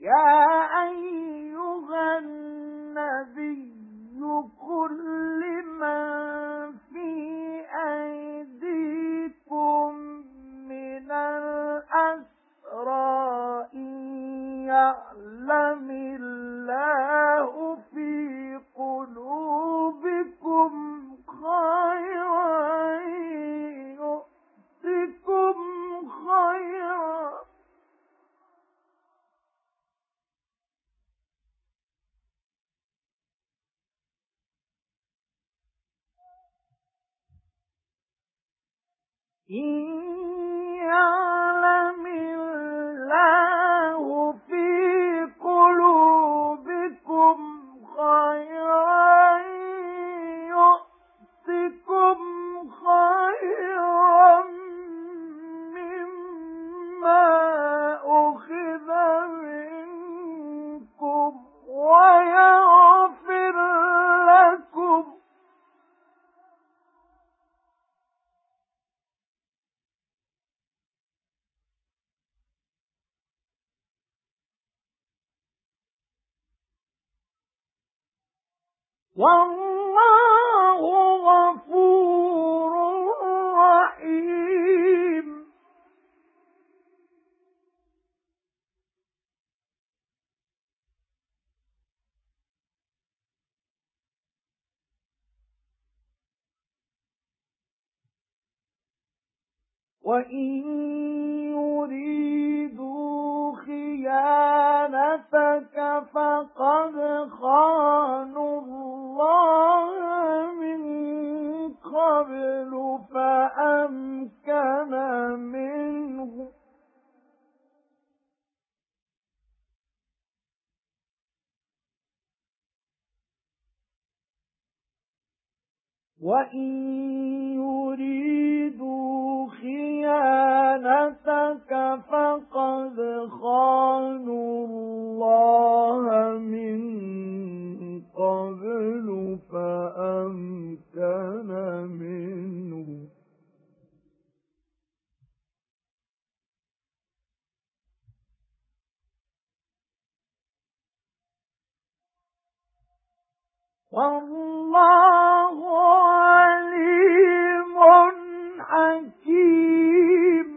يَا أَيُّهَا النَّبِيُّ فِي أَيْدِيكُم مِّنَ يَعْلَمِ اللَّهُ إِن وَاللَّهُ غَفُورٌ رَّحِيمٌ. وَإِن يُرِيدُوا خِيَانَتَكَ فَقَدْ قَبْلُ فَأَمْكَنَ مِنْهُمْ وَإِن يُرِيدُوا وَاللَّهُ عَلِيمٌ حَكِيمٌ.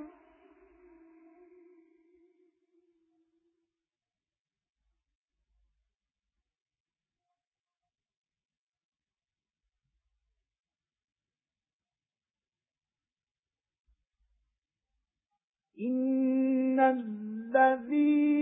إِنَّ الَّذِينَ